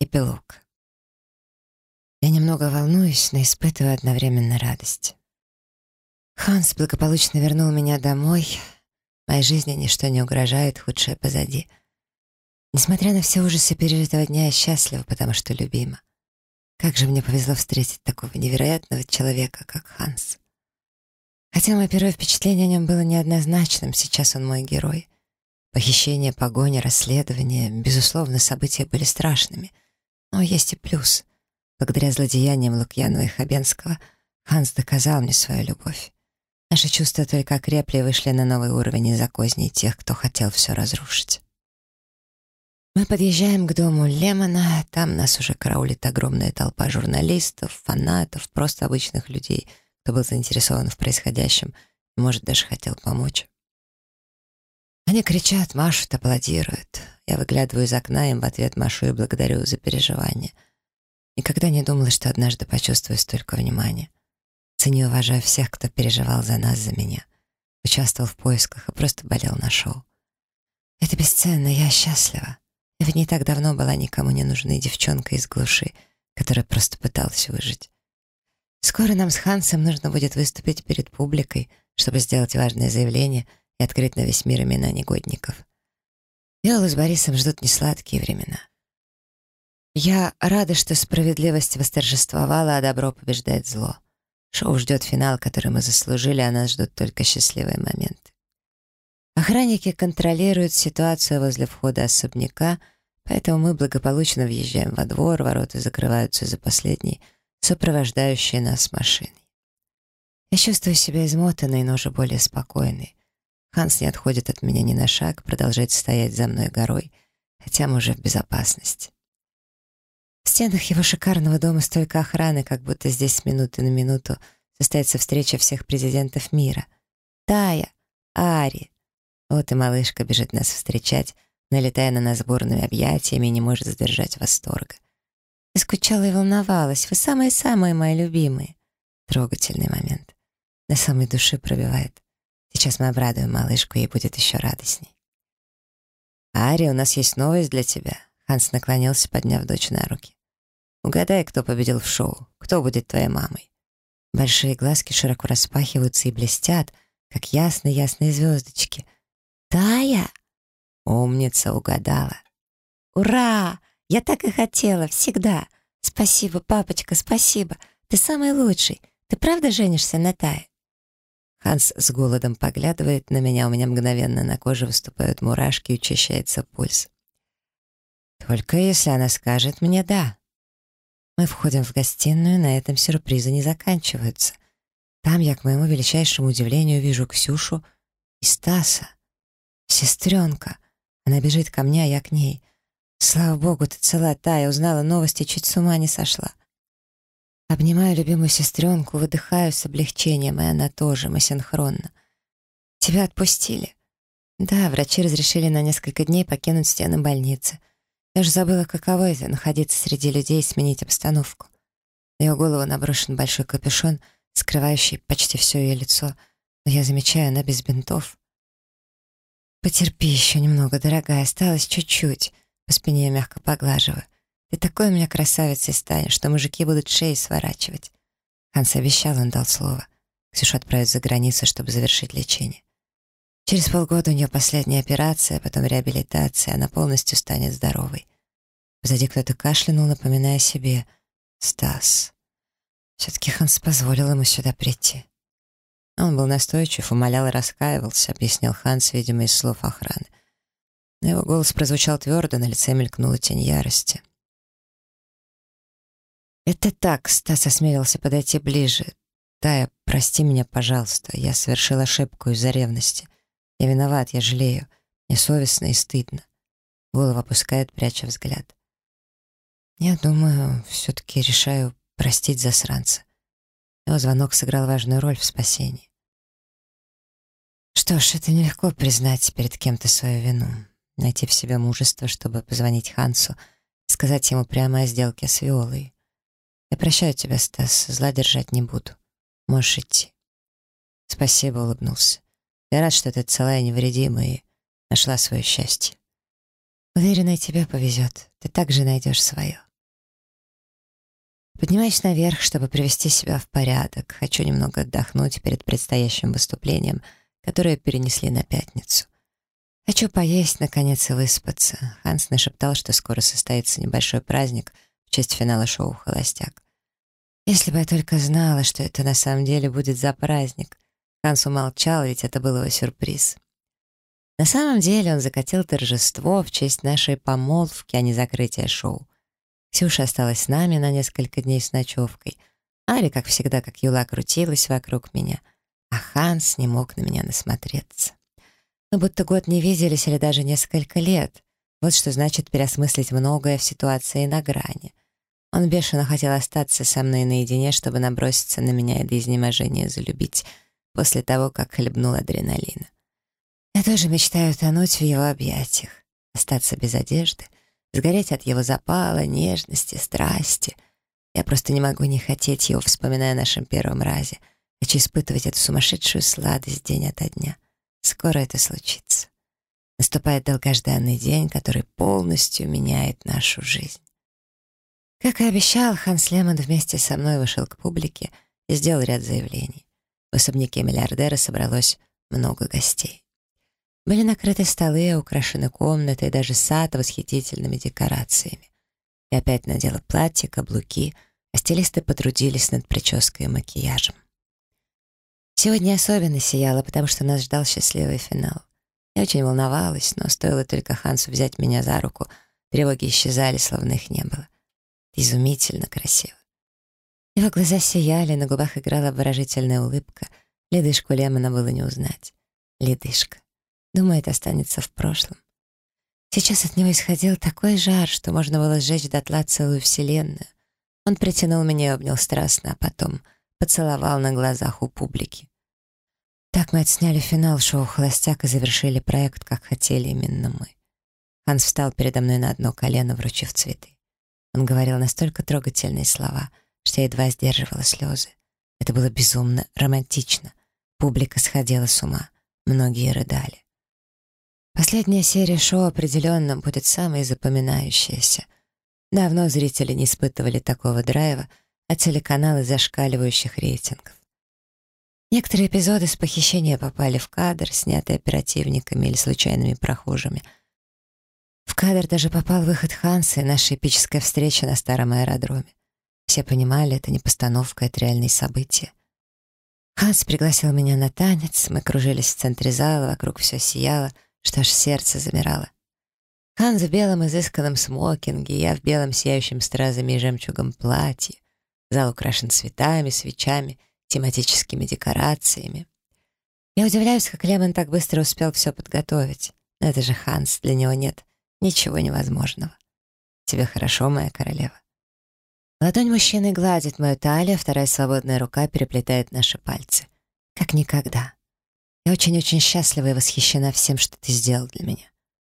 Эпилог. Я немного волнуюсь, но испытываю одновременно радость. Ханс благополучно вернул меня домой. Моей жизни ничто не угрожает, худшее позади. Несмотря на все ужасы пережитого дня, я счастлива, потому что любима. Как же мне повезло встретить такого невероятного человека, как Ханс. Хотя мое первое впечатление о нем было неоднозначным, сейчас он мой герой. Похищение, погоня, расследование, безусловно, события были страшными — но есть и плюс. Благодаря злодеяниям Лукьянова и Хабенского Ханс доказал мне свою любовь. Наши чувства только окрепли и вышли на новый уровень из-за козней тех, кто хотел все разрушить. Мы подъезжаем к дому Лемона, там нас уже караулит огромная толпа журналистов, фанатов, просто обычных людей, кто был заинтересован в происходящем может, даже хотел помочь. Они кричат, машут, аплодируют. Я выглядываю из окна, им в ответ машу и благодарю за переживания. Никогда не думала, что однажды почувствую столько внимания. Ценю и уважаю всех, кто переживал за нас, за меня. Участвовал в поисках и просто болел на шоу. Это бесценно, я счастлива. Я ведь не так давно была никому не нужной девчонкой из глуши, которая просто пыталась выжить. Скоро нам с Хансом нужно будет выступить перед публикой, чтобы сделать важное заявление — и открыть на весь мир имена негодников. Виолу с Борисом ждут несладкие времена. Я рада, что справедливость восторжествовала, а добро побеждает зло. Шоу ждет финал, который мы заслужили, а нас ждут только счастливые моменты. Охранники контролируют ситуацию возле входа особняка, поэтому мы благополучно въезжаем во двор, ворота закрываются за последней, сопровождающей нас машиной. Я чувствую себя измотанной, но уже более спокойной. Ханс не отходит от меня ни на шаг, продолжает стоять за мной горой, хотя мы уже в безопасности. В стенах его шикарного дома столько охраны, как будто здесь с минуты на минуту состоится встреча всех президентов мира. Тая, Ари. Вот и малышка бежит нас встречать, налетая на нас бурными объятиями и не может задержать восторга. Я скучала и волновалась. Вы самые-самые мои любимые. Трогательный момент. На самой душе пробивает. Сейчас мы обрадуем малышку, ей будет еще радостней. «Ари, у нас есть новость для тебя», — Ханс наклонился, подняв дочь на руки. «Угадай, кто победил в шоу, кто будет твоей мамой». Большие глазки широко распахиваются и блестят, как ясные-ясные звездочки. «Тая!» Умница, угадала. «Ура! Я так и хотела, всегда! Спасибо, папочка, спасибо! Ты самый лучший! Ты правда женишься на Тае?» Ханс с голодом поглядывает на меня, у меня мгновенно на коже выступают мурашки и учащается пульс. Только если она скажет мне «да». Мы входим в гостиную, на этом сюрпризы не заканчиваются. Там я, к моему величайшему удивлению, вижу Ксюшу и Стаса. Сестренка. Она бежит ко мне, а я к ней. Слава богу, ты цела, Тая, узнала новости, чуть с ума не сошла. Обнимаю любимую сестренку, выдыхаю с облегчением, и она тоже, мы синхронно. Тебя отпустили? Да, врачи разрешили на несколько дней покинуть стены больницы. Я же забыла, каково это — находиться среди людей и сменить обстановку. На ее голову наброшен большой капюшон, скрывающий почти все ее лицо, но я замечаю, она без бинтов. «Потерпи еще немного, дорогая, осталось чуть-чуть», — по спине я мягко поглаживаю. Ты такой у меня красавицей станешь, что мужики будут шеи сворачивать. Ханс обещал, он дал слово. Ксюшу отправят за границу, чтобы завершить лечение. Через полгода у нее последняя операция, потом реабилитация, она полностью станет здоровой. Позади кто-то кашлянул, напоминая себе. «Стас». Все-таки Ханс позволил ему сюда прийти. Он был настойчив, умолял и раскаивался, объяснил Ханс, видимо, из слов охраны. Но его голос прозвучал твердо, на лице мелькнула тень ярости. «Это так», — Стас осмелился подойти ближе. «Тая, прости меня, пожалуйста. Я совершил ошибку из-за ревности. Я виноват, я жалею. Мне совестно и стыдно». Голову опускает, пряча взгляд. «Я думаю, все-таки решаю простить засранца». Его звонок сыграл важную роль в спасении. Что ж, это нелегко признать перед кем-то свою вину. Найти в себе мужество, чтобы позвонить Хансу, сказать ему прямо о сделке с Виолой. Я прощаю тебя, Стас, зла держать не буду. Можешь идти. Спасибо, улыбнулся. Я рад, что ты целая невредима и нашла свое счастье. Уверена, и тебе повезет. Ты также найдешь свое. Поднимаюсь наверх, чтобы привести себя в порядок. Хочу немного отдохнуть перед предстоящим выступлением, которое перенесли на пятницу. Хочу поесть, наконец, и выспаться. Ханс нашептал, что скоро состоится небольшой праздник в честь финала шоу «Холостяк». Если бы я только знала, что это на самом деле будет за праздник. Ханс умолчал, ведь это был его сюрприз. На самом деле он закатил торжество в честь нашей помолвки, а не закрытия шоу. Ксюша осталась с нами на несколько дней с ночевкой. Ари, как всегда, как юла, крутилась вокруг меня, а Ханс не мог на меня насмотреться. Мы будто год не виделись или даже несколько лет. Вот что значит переосмыслить многое в ситуации на грани. Он бешено хотел остаться со мной наедине, чтобы наброситься на меня и до изнеможения залюбить после того, как хлебнул адреналина. Я тоже мечтаю тонуть в его объятиях, остаться без одежды — сгореть от его запала, нежности, страсти. Я просто не могу не хотеть его, вспоминая о нашем первом разе. Хочу испытывать эту сумасшедшую сладость день ото дня. Скоро это случится. Наступает долгожданный день, который полностью меняет нашу жизнь. Как и обещал, Ханс Лемон вместе со мной вышел к публике и сделал ряд заявлений. В особняке миллиардера собралось много гостей. Были накрыты столы, украшены комнаты и даже сад восхитительными декорациями. Я опять надела платье, каблуки, а стилисты потрудились над прической и макияжем. Сегодня особенно сияла, потому что нас ждал счастливый финал. Я очень волновалась, но стоило только Хансу взять меня за руку, тревоги исчезали, словно их не было. Изумительно красиво. Его глаза сияли, на губах играла выражительная улыбка. Ледышку Лемона было не узнать. Ледышка. Это останется в прошлом. Сейчас от него исходил такой жар, что можно было сжечь дотла целую вселенную. Он притянул меня и обнял страстно, а потом поцеловал на глазах у публики. Так мы отсняли финал шоу «Холостяк» и завершили проект, как хотели именно мы. Ханс встал передо мной на одно колено, вручив цветы. Он говорил настолько трогательные слова, что я едва сдерживала слезы. Это было безумно романтично. Публика сходила с ума. Многие рыдали. Последняя серия шоу определенно будет самой запоминающейся. Давно зрители не испытывали такого драйва, а телеканалы зашкаливающих рейтингов. Некоторые эпизоды с похищения попали в кадр, снятые оперативниками или случайными прохожими. В кадр даже попал выход Ханса и наша эпическая встреча на старом аэродроме. Все понимали, это не постановка, это реальные события. Ханс пригласил меня на танец, мы кружились в центре зала, вокруг все сияло — что аж сердце замирало. Хан в белом изысканном смокинге, я в белом сияющем стразами и жемчугом платье. Зал украшен цветами, свечами, тематическими декорациями. Я удивляюсь, как Лемон так быстро успел все подготовить. Но это же Ханс, для него нет ничего невозможного. Тебе хорошо, моя королева. Ладонь мужчины гладит мою талию, вторая свободная рука переплетает наши пальцы. Как никогда. Я очень-очень счастлива и восхищена всем, что ты сделал для меня.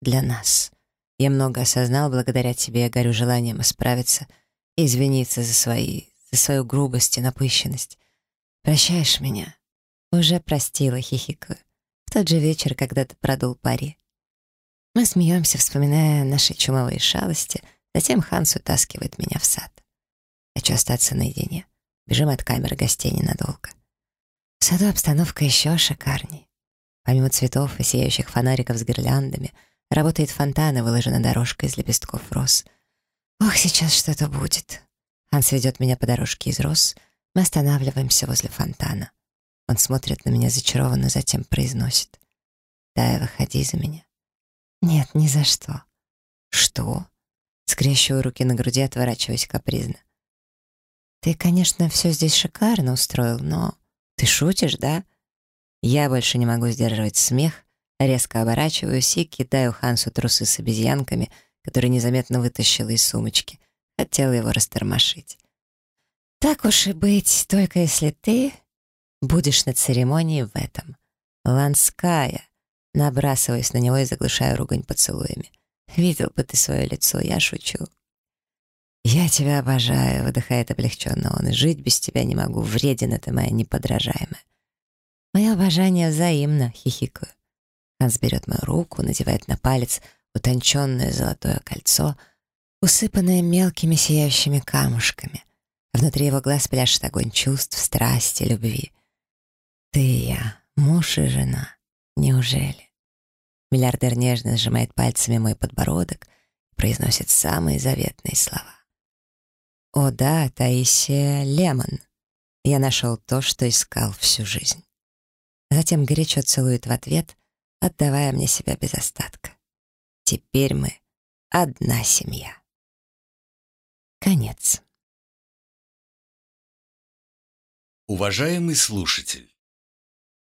Для нас. Я много осознал, благодаря тебе я горю желанием исправиться и извиниться за свои, за свою грубость и напыщенность. Прощаешь меня? Уже простила, хихикаю. В тот же вечер, когда ты продул пари. Мы смеемся, вспоминая наши чумовые шалости, затем Ханс утаскивает меня в сад. Хочу остаться наедине. Бежим от камеры гостей ненадолго. В саду обстановка еще шикарней. Помимо цветов и сияющих фонариков с гирляндами, работает фонтан и выложена дорожка из лепестков роз. Ох, сейчас что-то будет. Ханс ведет меня по дорожке из роз. Мы останавливаемся возле фонтана. Он смотрит на меня зачарованно, затем произносит. «Дай, выходи за меня». «Нет, ни за что». «Что?» Скрещиваю руки на груди, отворачиваясь капризно. «Ты, конечно, все здесь шикарно устроил, но «Ты шутишь, да?» Я больше не могу сдерживать смех, резко оборачиваюсь и кидаю Хансу трусы с обезьянками, которые незаметно вытащила из сумочки. Хотела его растормошить. «Так уж и быть, только если ты будешь на церемонии в этом. Ланская!» Набрасываясь на него и заглушаю ругань поцелуями. «Видел бы ты свое лицо, я шучу». «Я тебя обожаю», — выдыхает облегченно он, «жить без тебя не могу, вреден это моя неподражаемая». «Мое обожание взаимно», — хихикаю. Ханс берет мою руку, надевает на палец утонченное золотое кольцо, усыпанное мелкими сияющими камушками. Внутри его глаз пляшет огонь чувств, страсти, любви. «Ты и я, муж и жена. Неужели?» Миллиардер нежно сжимает пальцами мой подбородок произносит самые заветные слова. «О да, Таисия Лемон. Я нашел то, что искал всю жизнь». Затем горячо целует в ответ, отдавая мне себя без остатка. Теперь мы одна семья. Конец. Уважаемый слушатель,